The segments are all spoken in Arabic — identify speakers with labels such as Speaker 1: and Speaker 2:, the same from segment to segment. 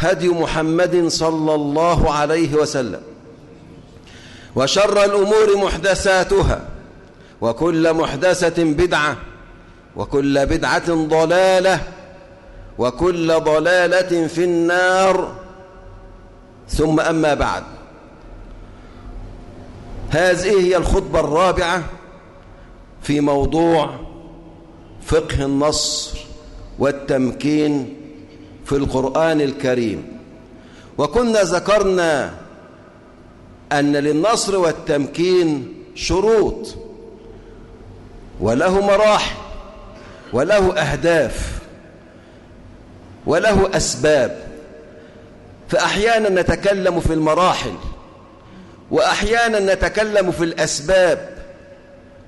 Speaker 1: هدي محمد صلى الله عليه وسلم. وشر الأمور محدثاتها وكل محدثة بدعة وكل بدعة ضلالة وكل ضلالة في النار. ثم أما بعد هذه هي الخطبة الرابعة في موضوع فقه النصر والتمكين في القرآن الكريم. وكنا ذكرنا أن للنصر والتمكين شروط وله مراحل وله أهداف وله أسباب. فأحيانا نتكلم في المراحل وأحيانا نتكلم في الأسباب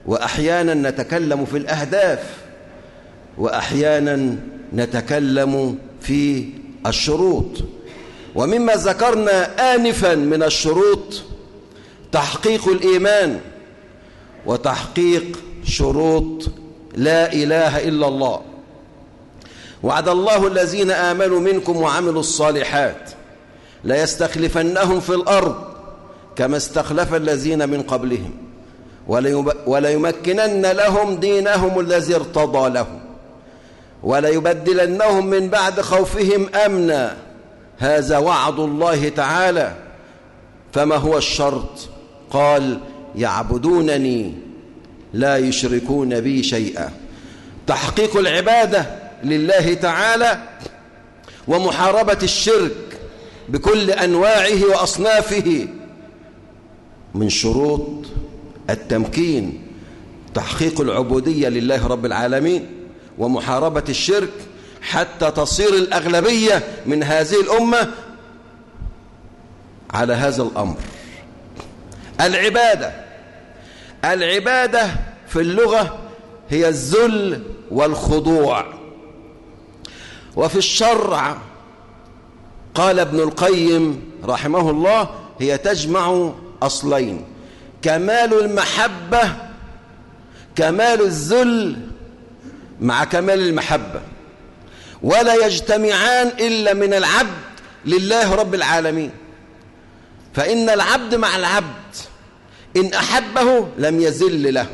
Speaker 1: وأحيانا نتكلم في الأهداف وأحيانا نتكلم في الشروط. ومما ذكرنا آنفا من الشروط تحقيق الإيمان وتحقيق شروط لا إله إلا الله. وعد الله الذين آمنوا منكم وعملوا الصالحات ليستخلفنهم في الأرض كما استخلف الذين من قبلهم وليمكنن لهم دينهم الذي ارتضى لهم. وليبدلنهم من بعد خوفهم أمنا. هذا وعد الله تعالى. فما هو الشرط؟ قال يعبدونني لا يشركون بي شيئا. تحقيق العبادة لله تعالى ومحاربة الشرك بكل أنواعه وأصنافه من شروط التمكين تحقيق العبودية لله رب العالمين. ومحاربة الشرك حتى تصير الأغلبية من هذه الأمة على هذا الأمر. العبادة العبادة في اللغة هي الذل والخضوع. وفي الشرع قال ابن القيم رحمه الله هي تجمع أصلين كمال المحبة كمال الذل مع كمال المحبة. ولا يجتمعان إلا من العبد لله رب العالمين. فإن العبد مع العبد إن أحبه لم يزل له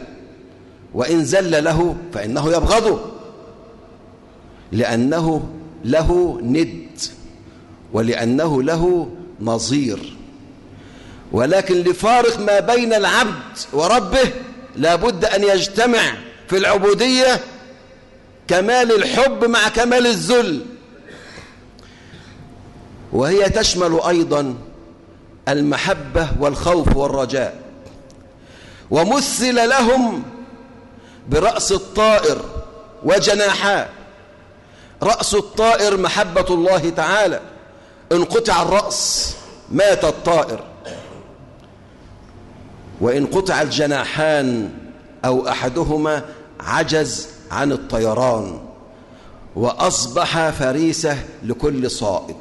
Speaker 1: وإن زل له فإنه يبغضه لأنه له ند ولأنه له نظير. ولكن لفارق ما بين العبد وربه لابد أن يجتمع في العبودية كمال الحب مع كمال الذل. وهي تشمل أيضا المحبة والخوف والرجاء. ومثل لهم برأس الطائر وجناحاه رأس الطائر محبة الله تعالى. إن قطع الرأس مات الطائر. وإن قطع الجناحان أو أحدهما عجز عن الطيران وأصبح فريسة لكل صائد.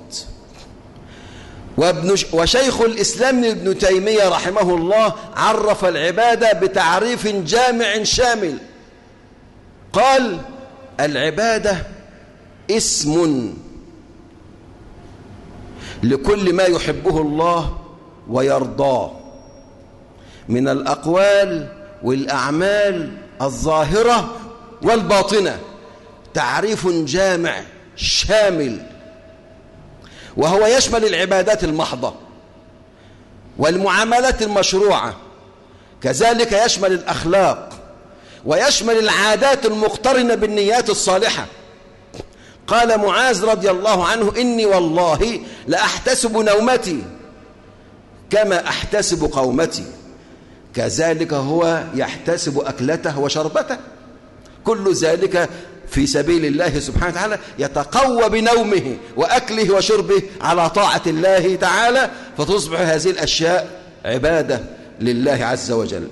Speaker 1: وابن وشيخ الإسلام ابن تيمية رحمه الله عرف العبادة بتعريف جامع شامل. قال العبادة اسم لكل ما يحبه الله ويرضاه. من الأقوال والأعمال الظاهرة والباطنة تعريف جامع شامل وهو يشمل العبادات المحضة والمعاملات المشروعة كذلك يشمل الأخلاق ويشمل العادات المقترنة بالنيات الصالحة. قال معاذ رضي الله عنه إني والله لأحتسب نومتي كما أحتسب قومتي كذلك هو يحتسب أكلته وشربته. كل ذلك في سبيل الله سبحانه وتعالى يتقوى بنومه وأكله وشربه على طاعة الله تعالى فتصبح هذه الأشياء عبادة لله عز وجل.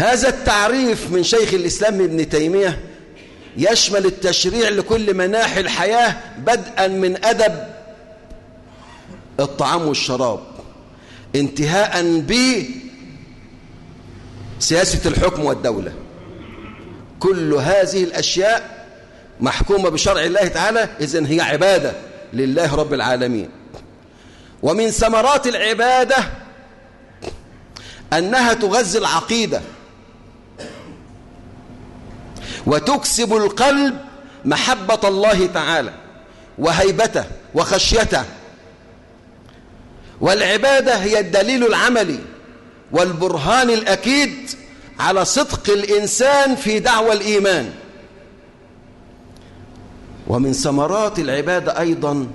Speaker 1: هذا التعريف من شيخ الإسلام ابن تيمية يشمل التشريع لكل مناحي الحياة بدءا من أدب الطعام والشراب انتهاء بسياسة الحكم والدولة. كل هذه الأشياء محكومة بشرع الله تعالى إذن هي عبادة لله رب العالمين. ومن ثمرات العبادة أنها تغذي العقيدة. وتكسب القلب محبة الله تعالى وهيبته وخشيته. والعبادة هي الدليل العملي والبرهان الأكيد على صدق الإنسان في دعوى الإيمان. ومن ثمرات العبادة أيضا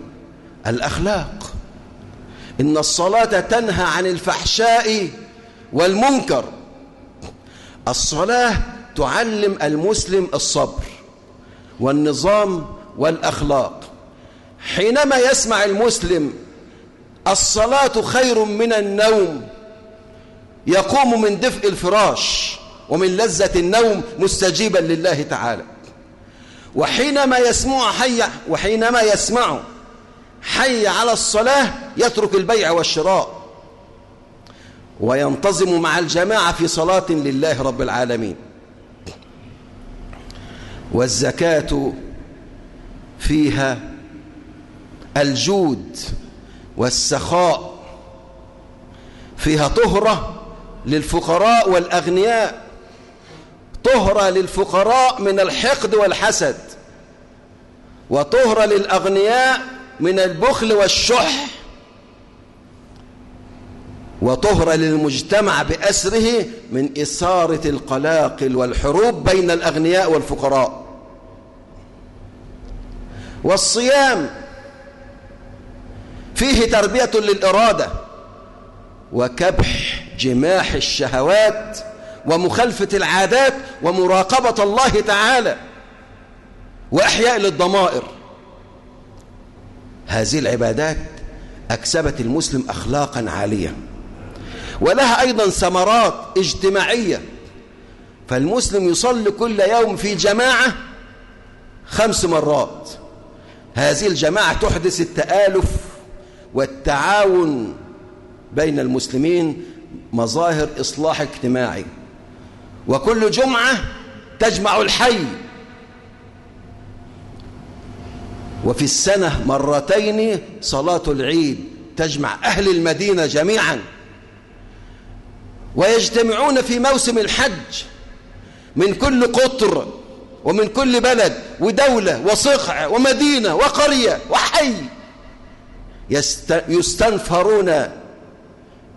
Speaker 1: الأخلاق. إن الصلاة تنهى عن الفحشاء والمنكر. الصلاة تعلم المسلم الصبر والنظام والأخلاق. حينما يسمع المسلم الصلاة خير من النوم يقوم من دفء الفراش ومن لذة النوم مستجيبا لله تعالى. وحينما يسمع حي وحينما يسمع حي على الصلاة يترك البيع والشراء. وينتظم مع الجماعة في صلاة لله رب العالمين. والزكاة فيها الجود والسخاء. فيها طهرة للفقراء والأغنياء. طهرة للفقراء من الحقد والحسد وطهرة للأغنياء من البخل والشح وطهرة للمجتمع بأسره من إثارة القلاقل والحروب بين الأغنياء والفقراء. والصيام فيه تربية للإرادة وكبح جماح الشهوات ومخالفة العادات ومراقبة الله تعالى وإحياء للضمائر. هذه العبادات أكسبت المسلم أخلاقا عالية ولها أيضا ثمرات اجتماعية. فالمسلم يصلي كل يوم في جماعة خمس مرات. هذه الجماعة تحدث التآلف والتعاون بين المسلمين مظاهر إصلاح اجتماعي. وكل جمعة تجمع الحي. وفي السنة مرتين صلاة العيد تجمع أهل المدينة جميعا. ويجتمعون في موسم الحج من كل قطر ومن كل بلد ودولة وصقع ومدينة وقرية وحي. يستنفرون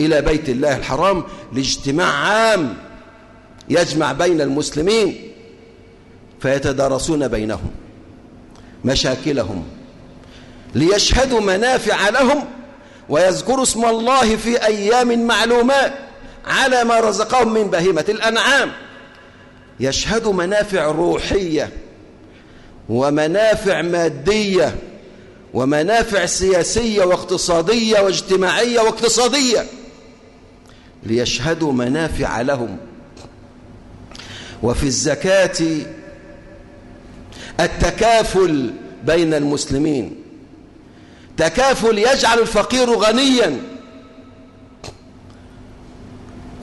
Speaker 1: إلى بيت الله الحرام لاجتماع عام يجمع بين المسلمين فيتدارسون بينهم مشاكلهم ليشهدوا منافع لهم ويذكر اسم الله في أيام معلومات على ما رزقهم من بهيمة الأنعام. يشهد منافع روحية ومنافع مادية ومنافع سياسية واقتصادية واجتماعية واقتصادية. ليشهدوا منافع لهم. وفي الزكاة التكافل بين المسلمين. تكافل يجعل الفقير غنيا.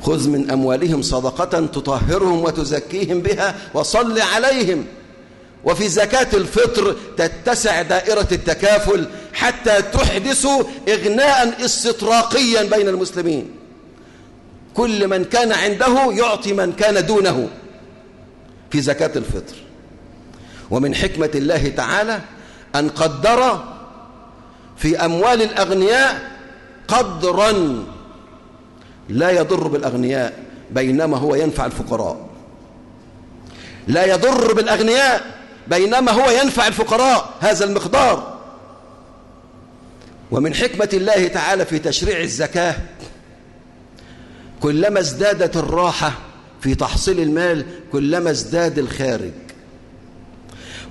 Speaker 1: خذ من أموالهم صدقة تطهرهم وتزكيهم بها وصل عليهم. وفي زكاة الفطر تتسع دائرة التكافل حتى تحدث إغناء استطراقيا بين المسلمين. كل من كان عنده يعطي من كان دونه. في زكاة الفطر. ومن حكمة الله تعالى أن قدر في أموال الأغنياء قدرا. لا يضر بالأغنياء بينما هو ينفع الفقراء. لا يضر بالأغنياء بينما هو ينفع الفقراء. هذا المقدار. ومن حكمة الله تعالى في تشريع الزكاة كلما ازدادت الراحة في تحصيل المال كلما ازداد الخارج.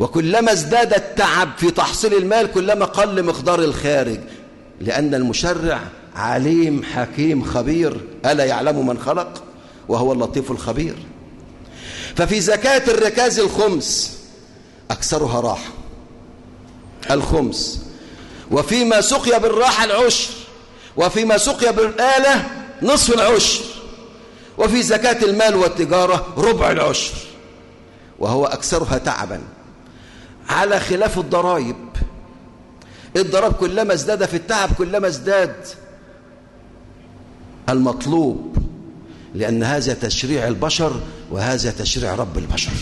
Speaker 1: وكلما ازداد التعب في تحصيل المال كلما قل مقدار الخارج. لأن المشرع عليم حكيم خبير. ألا يعلم من خلق؟ وهو اللطيف الخبير. ففي زكاة الركاز الخمس أكثرها راحة. الخمس. وفيما سقي بالراحة العشر. وفيما سقي بالآلة نصف العشر. وفي زكاة المال والتجارة ربع العشر. وهو أكثرها تعبا. على خلاف الضرائب. الضرائب كلما ازداد في التعب كلما ازداد المطلوب. لأن هذا تشريع البشر وهذا تشريع رب البشر.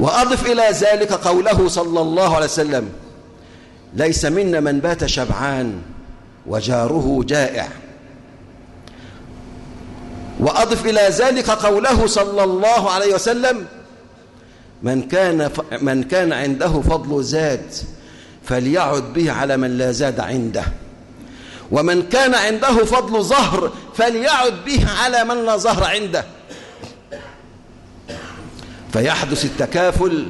Speaker 1: وأضف إلى ذلك قوله صلى الله عليه وسلم ليس منا من بات شبعان وجاره جائع. وأضف إلى ذلك قوله صلى الله عليه وسلم من كان, من كان عنده فضل زاد فليعد به على من لا زاد عنده. ومن كان عنده فضل ظهر فليعد به على من لا ظهر عنده. فيحدث التكافل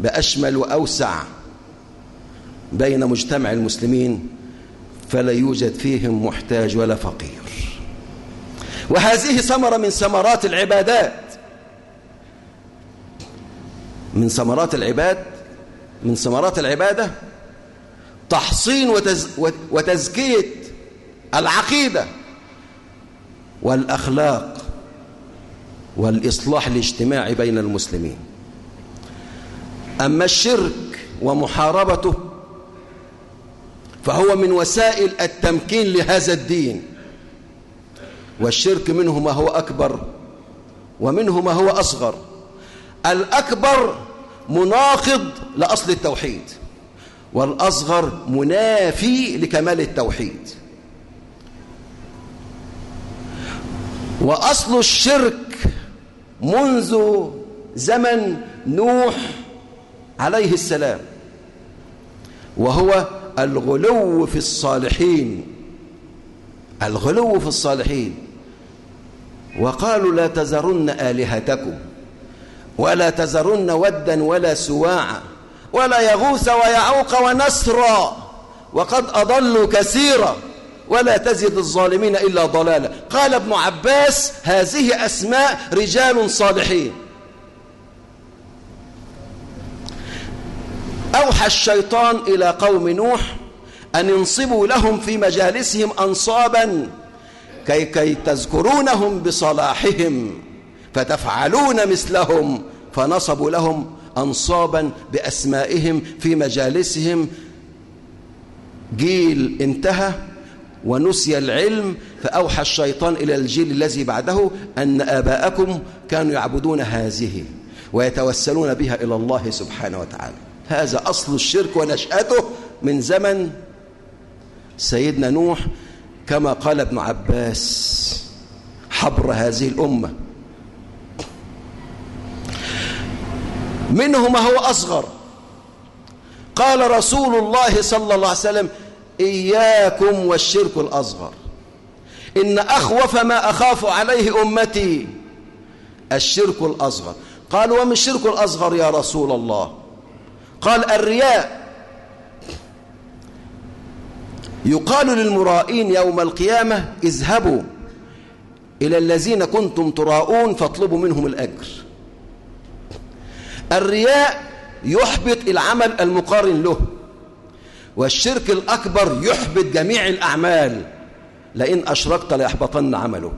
Speaker 1: بأشمل وأوسع بين مجتمع المسلمين فلا يوجد فيهم محتاج ولا فقير. وهذه ثمرة من ثمرات العبادات. من ثمرات العباد من ثمرات العبادة تحصين وتز وتزكية العقيدة والأخلاق والإصلاح الاجتماعي بين المسلمين. أما الشرك ومحاربته فهو من وسائل التمكين لهذا الدين. والشرك منه ما هو أكبر ومنه ما هو أصغر. الأكبر مناقض لأصل التوحيد والأصغر منافي لكمال التوحيد. وأصل الشرك منذ زمن نوح عليه السلام وهو الغلو في الصالحين. الغلو في الصالحين. وقالوا لا تذرن آلهتكم ولا تذرن ودا ولا سواعا ولا يغوث ويعوق ونسرا. وقد أضلوا كثيرا ولا تزد الظالمين إلا ضلالا. قال ابن عباس هذه أسماء رجال صالحين. أوحى الشيطان إلى قوم نوح أن ينصبوا لهم في مجالسهم أنصابا كي, كي تذكرونهم بصلاحهم فتفعلون مثلهم فنصبوا لهم أنصابا بأسمائهم في مجالسهم. جيل انتهى ونسي العلم فأوحى الشيطان إلى الجيل الذي بعده أن آباءكم كانوا يعبدون هذه ويتوسلون بها إلى الله سبحانه وتعالى. هذا أصل الشرك ونشأته من زمن سيدنا نوح كما قال ابن عباس حبر هذه الأمة. منه ما هو أصغر. قال رسول الله صلى الله عليه وسلم إياكم والشرك الأصغر. إن أخوف ما أخاف عليه أمتي. الشرك الأصغر. قال وما الشرك الأصغر يا رسول الله؟ قال الرياء. يقال للمرائين يوم القيامة اذهبوا إلى الذين كنتم تراؤون فاطلبوا منهم الأجر. الرياء يحبط العمل المقارن له والشرك الأكبر يحبط جميع الأعمال. لئن أشركت ليحبطن عملك.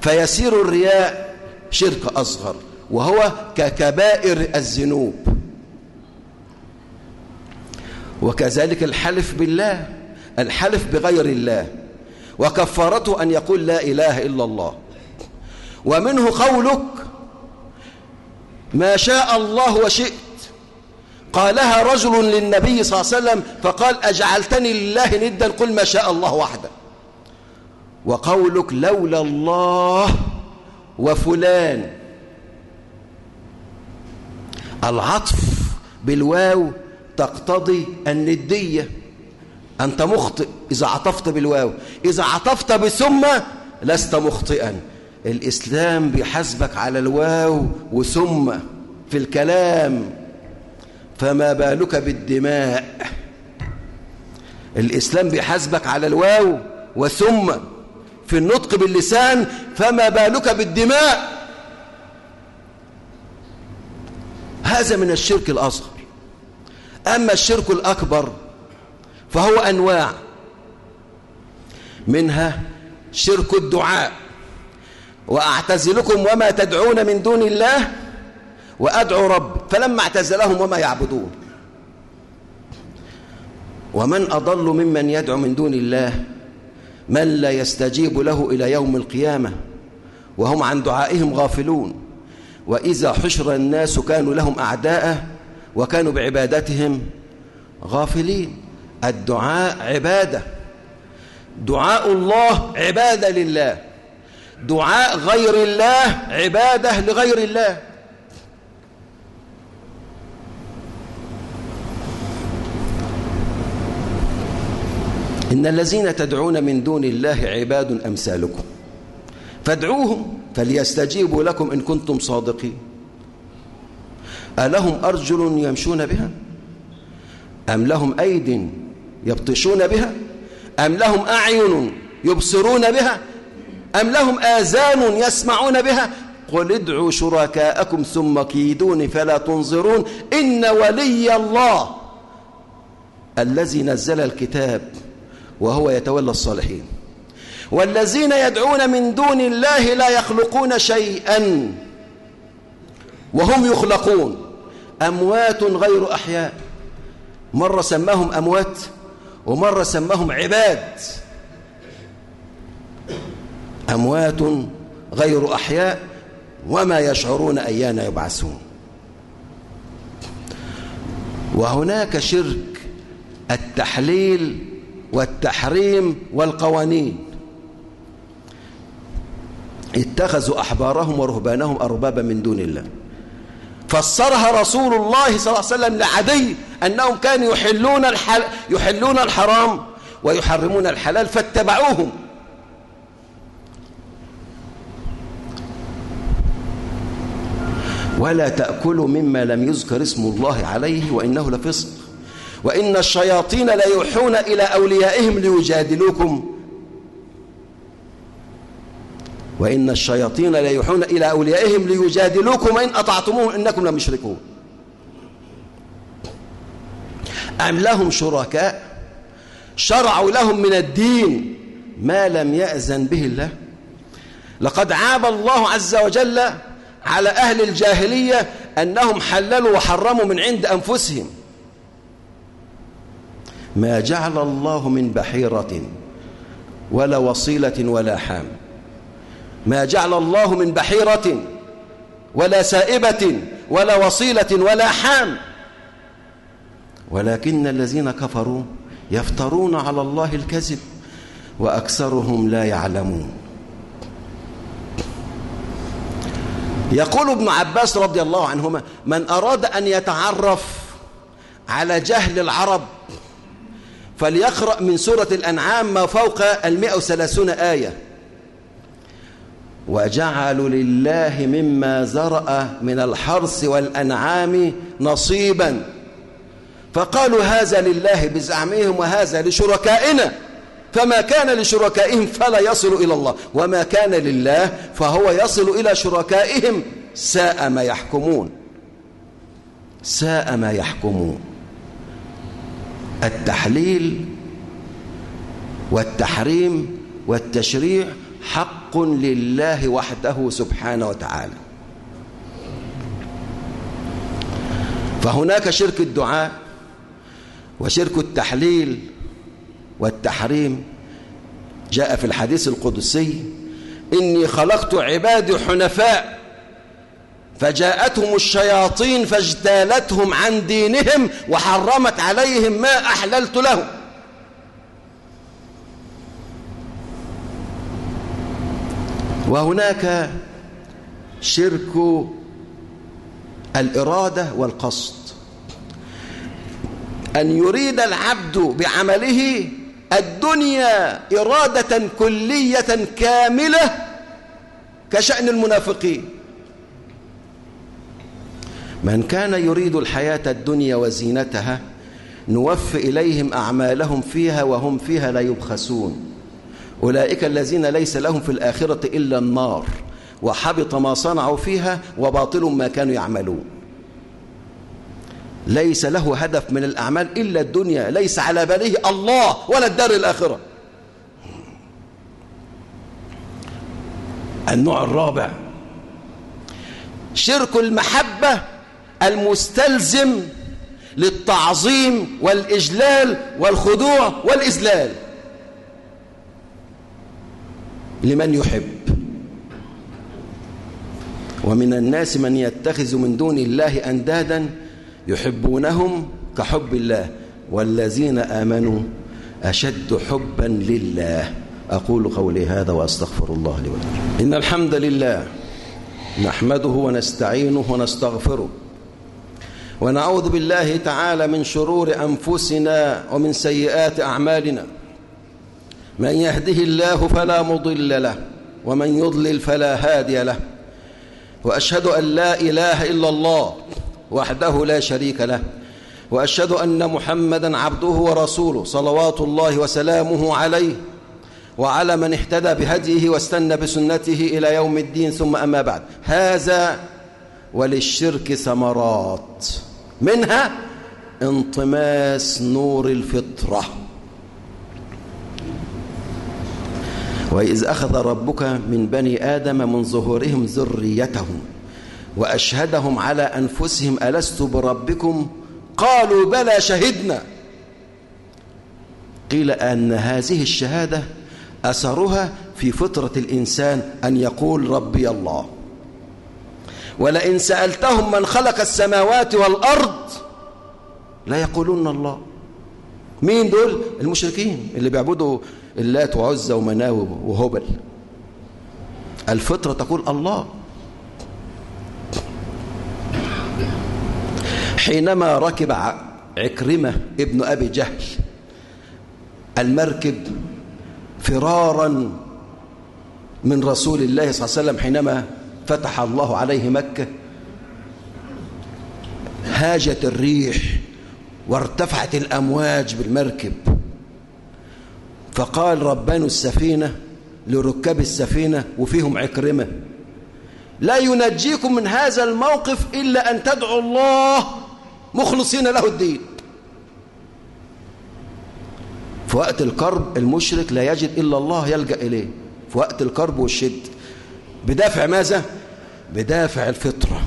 Speaker 1: فيسير الرياء شرك أصغر. وهو ككبائر الذنوب. وكذلك الحلف بالله الحلف بغير الله. وكفارته أن يقول لا إله إلا الله. ومنه قولك ما شاء الله وشئت. قالها رجل للنبي صلى الله عليه وسلم فقال أجعلتني لله ندا قل ما شاء الله وحده. وقولك لولا الله وفلان. العطف بالواو تقتضي الندية. أنت مخطئ إذا عطفت بالواو. إذا عطفت بثم لست مخطئا. الإسلام بيحاسبك على الواو وثم في الكلام. فما بالك بالدماء؟ الإسلام بيحاسبك على الواو وثم في النطق باللسان. فما بالك بالدماء؟ هذا من الشرك الأصغر. أما الشرك الأكبر فهو أنواع. منها شرك الدعاء. وأعتزلكم وما تدعون من دون الله وأدعو رب. فلما اعتزلهم وما يعبدون. ومن أضل ممن يدعو من دون الله من لا يستجيب له إلى يوم القيامة. وهم عن دعائهم غافلون. وإذا حشر الناس كانوا لهم أعداء وكانوا بعبادتهم غافلين. الدعاء عبادة. دعاء الله عبادة لله. دعاء غير الله عبادة لغير الله. إن الذين تدعون من دون الله عباد أمثالكم. فادعوهم. فليستجيبوا لكم إن كنتم صادقين. ألهم أرجل يمشون بها؟ أم لهم أيد يبطشون بها؟ أم لهم أعين يبصرون بها؟ أم لهم آذان يسمعون بها؟ قل ادعوا شركاءكم ثم كيدون فلا تنظرون. إن ولي الله الذي نزل الكتاب وهو يتولى الصالحين. والذين يدعون من دون الله لا يخلقون شيئا وهم يخلقون. أموات غير أحياء. مرة سماهم أموات ومرة سماهم عباد. أموات غير أحياء وما يشعرون أيان يبعثون. وهناك شرك التحليل والتحريم والقوانين. اتخذوا أحبارهم ورهبانهم أربابا من دون الله. فسرها رسول الله صلى الله عليه وسلم لعدي أنهم كانوا يحلون, الحل يحلون الحرام ويحرمون الحلال فاتبعوهم. ولا تأكلوا مما لم يذكر اسم الله عليه وإنه لفسق. وإن الشياطين لا يوحون إلى أوليائهم ليجادلوكم. وإن الشياطين لا يوحون إلى أوليائهم ليجادلوكم وإن أطعتموهم إنكم لمشركون أم لهم شركاء؟ شرعوا لهم من الدين ما لم يأذن به الله. لقد عاب الله عز وجل على أهل الجاهلية أنهم حللوا وحرموا من عند أنفسهم. ما جعل الله من بحيرة ولا وصيلة ولا حام. ما جعل الله من بحيرة ولا سائبة ولا وصيلة ولا حام. ولكن الذين كفروا يفترون على الله الكذب وأكثرهم لا يعلمون. يقول ابن عباس رضي الله عنهما من أراد أن يتعرف على جهل العرب فليقرأ من سورة الأنعام ما فوق المئة وثلاثون آية. وجعلوا لله مما زرأ من الحرث والأنعام نصيبا. فقالوا هذا لله بزعمهم وهذا لشركائنا. فما كان لشركائهم فلا يصل إلى الله وما كان لله فهو يصل إلى شركائهم. ساء ما يحكمون. ساء ما يحكمون. التحليل والتحريم والتشريع حق لله وحده سبحانه وتعالى. فهناك شرك الدعاء وشرك التحليل والتحريم. جاء في الحديث القدسي إني خلقت عبادي حنفاء فجاءتهم الشياطين فاجتالتهم عن دينهم وحرمت عليهم ما أحللت لهم. وهناك شرك الإرادة والقصد. أن يريد العبد بعمله الدنيا إرادة كلية كاملة كشأن المنافقين. من كان يريد الحياة الدنيا وزينتها نوف إليهم أعمالهم فيها وهم فيها لا يبخسون. أولئك الذين ليس لهم في الآخرة إلا النار وحبط ما صنعوا فيها وباطل ما كانوا يعملون. ليس له هدف من الأعمال إلا الدنيا ليس على باله الله ولا الدار الآخرة. النوع الرابع شرك المحبة المستلزم للتعظيم والإجلال والخضوع والإذلال. لمن يحب. ومن الناس من يتخذ من دون الله أندادا يحبونهم كحب الله. والذين آمنوا أشد حبا لله. أقول قولي هذا وأستغفر الله لي ولكم. إن الحمد لله نحمده ونستعينه ونستغفره. ونعوذ بالله تعالى من شرور أنفسنا ومن سيئات أعمالنا. من يهده الله فلا مضل له ومن يضلل فلا هادي له. وأشهد أن لا إله إلا الله وحده لا شريك له. وأشهد أن محمدا عبده ورسوله صلوات الله وسلامه عليه. وعلى من اهتدى بهديه واستنى بسنته إلى يوم الدين ثم أما بعد. هذا وللشرك ثمرات منها انطماس نور الفطرة. وإذ أخذ ربك من بني آدم من ظهورهم ذريتهم وأشهدهم على أنفسهم ألست بربكم؟ قالوا بلى شهدنا. قيل أن هذه الشهادة أثرها في فطرة الإنسان أن يقول ربي الله. ولئن سألتهم من خلق السماوات والأرض لا يقولون الله. مين دول؟ المشركين اللي بيعبدوا اللات وعزة ومناوب وهبل. الفطرة تقول الله. حينما ركب عكرمة ابن أبي جهل المركب فرارا من رسول الله صلى الله عليه وسلم حينما فتح الله عليه مكة هاجت الريح وارتفعت الأمواج بالمركب. فقال ربان السفينة لركاب السفينة وفيهم عكرمة لا ينجيكم من هذا الموقف إلا أن تدعوا الله مخلصين له الدين. في وقت الكرب المشرك لا يجد إلا الله يلجأ إليه في وقت الكرب والشد. بدافع ماذا؟ بدافع الفطرة.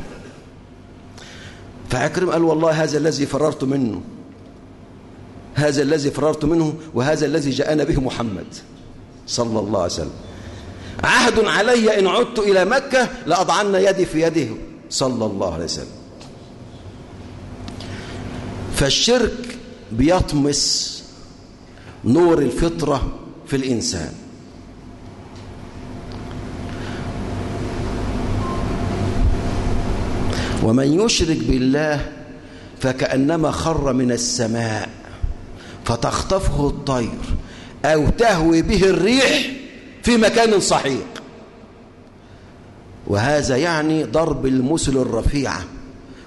Speaker 1: فعكرم قال والله هذا الذي فررت منه. هذا الذي فررت منه وهذا الذي جاءنا به محمد صلى الله عليه وسلم. عهد علي إن عدت إلى مكة لأضعن يدي في يده صلى الله عليه وسلم. فالشرك بيطمس نور الفطرة في الإنسان. ومن يشرك بالله فكأنما خر من السماء. فتخطفه الطير أو تهوي به الريح في مكان صحيق وهذا يعني ضرب المثل الرفيعة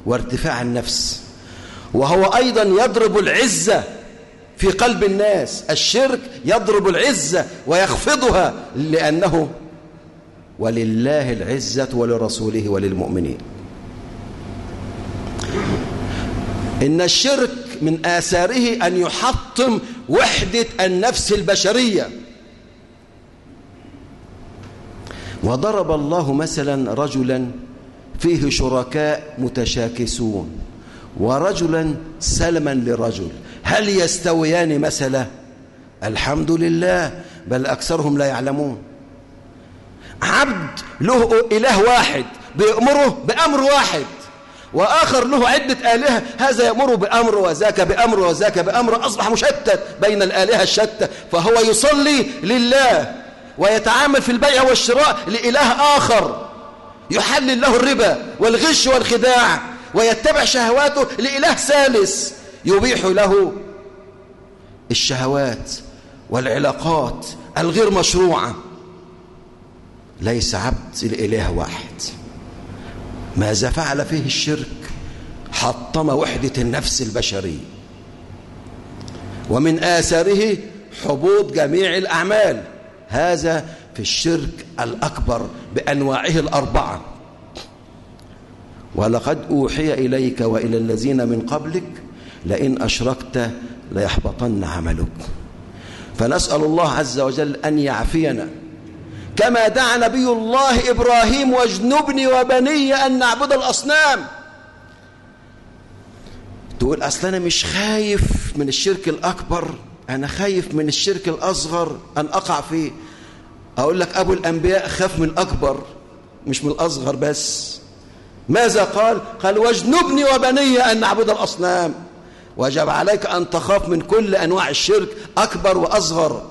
Speaker 1: وارتفاع النفس. وهو أيضا يضرب العزة في قلب الناس. الشرك يضرب العزة ويخفضها لأنه ولله العزة ولرسوله وللمؤمنين. إن الشرك من آثاره أن يحطم وحدة النفس البشرية. وضرب الله مثلا رجلا فيه شركاء متشاكسون ورجلا سلما لرجل. هل يستويان مثلا الحمد لله بل أكثرهم لا يعلمون. عبد له إله واحد بيأمره بأمر واحد. وآخر له عدة آلهة هذا يأمر بأمر وذاك بأمر وذاك بأمر أصبح مشتت بين الآلهة الشتى فهو يصلي لله ويتعامل في البيع والشراء لإله آخر يحلل له الربا والغش والخداع ويتبع شهواته لإله ثالث يبيح له الشهوات والعلاقات الغير مشروعة. ليس عبد لإله واحد. ماذا فعل فيه الشرك؟ حطم وحدة النفس البشرية. ومن آثاره حبوط جميع الأعمال. هذا في الشرك الأكبر بأنواعه الأربعة. ولقد أوحي إليك وإلى الذين من قبلك لئن أشركت ليحبطن عملك. فنسأل الله عز وجل أن يعفينا. كما دعا نبي الله إبراهيم واجنبني وبني أن نعبد الأصنام. تقول أصل أنا مش خايف من الشرك الأكبر أنا خايف من الشرك الأصغر أن أقع فيه. أقول لك أبو الأنبياء خاف من الأكبر مش من الأصغر بس. ماذا قال؟ قال واجنبني وبني أن نعبد الأصنام. وجب عليك أن تخاف من كل أنواع الشرك أكبر وأصغر.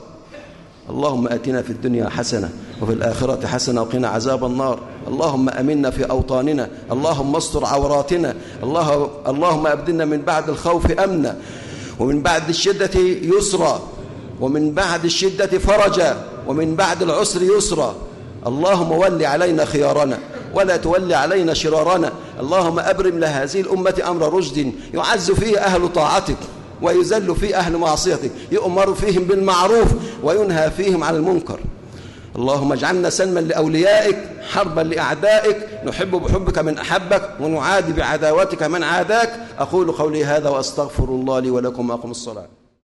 Speaker 1: اللهم أتنا في الدنيا حسنة وفي الآخرة حسنة وقنا عذاب النار. اللهم أمنا في أوطاننا اللهم استر عوراتنا الله اللهم أبدلنا من بعد الخوف أمنا ومن بعد الشدة يسرا ومن بعد الشدة فرجا ومن بعد العسر يسرا. اللهم ول علينا خيارنا ولا تولي علينا شرارنا. اللهم أبرم لهذه الأمة أمر رشد يعز فيه أهل طاعتك ويذل فيه أهل معصيتك يؤمر فيهم بالمعروف وينهى فيهم عن المنكر. اللهم اجعلنا سلما لأوليائك حربا لأعدائك نحب بحبك من أحبك ونعادي بعداوتك من عاداك. أقول قولي هذا وأستغفر الله لي ولكم أقم الصلاة.